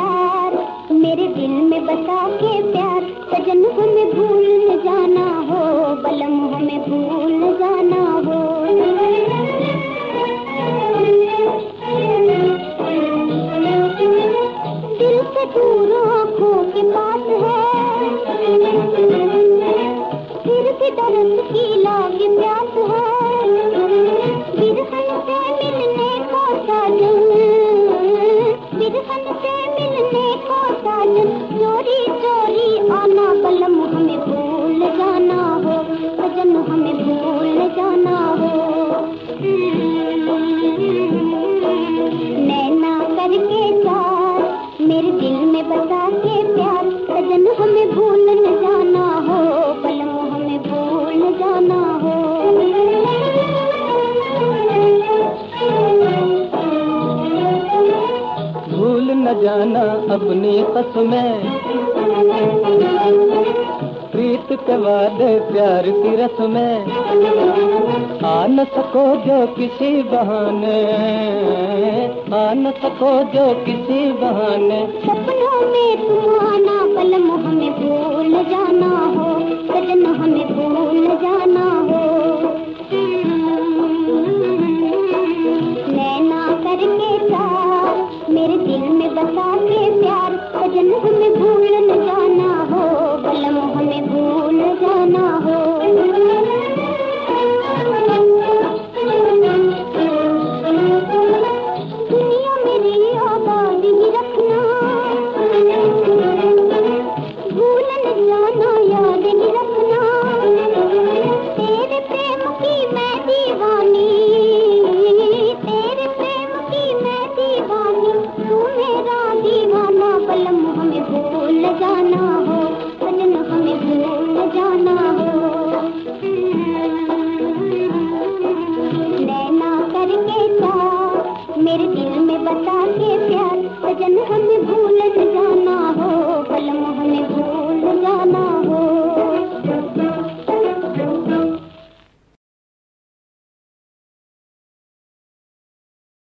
चार मेरे दिल में बसा के प्यार। सजन हमें भूल न जाना हो, बलम हमें भूल न जाना हो। दिल से दूर आँखों के पास है। फिर भी दर्द की लाग प्यास है। आना बलम हमें भूल जाना हो सजन हमें भूल जाना हो। नैना करके चार, मेरे दिल में बसा के प्यार सजन हमें भूल न जाना हो बलम हमें भूल जाना हो। भूल न जाना अपनी कसमें प्रीत के वादे प्यार की रस्में आ न सको जो किसी बहाने। आ न सको जो किसी बहाने। सपनों में तुम आना बलम हमें भूल जाना हो। सजन हमें भूल जाना हो। नैना करके मेरे दिल में बसा के प्यार। सजन हमें भूल मेरे दिल में बता के प्यार भजन हमें भूल जाना।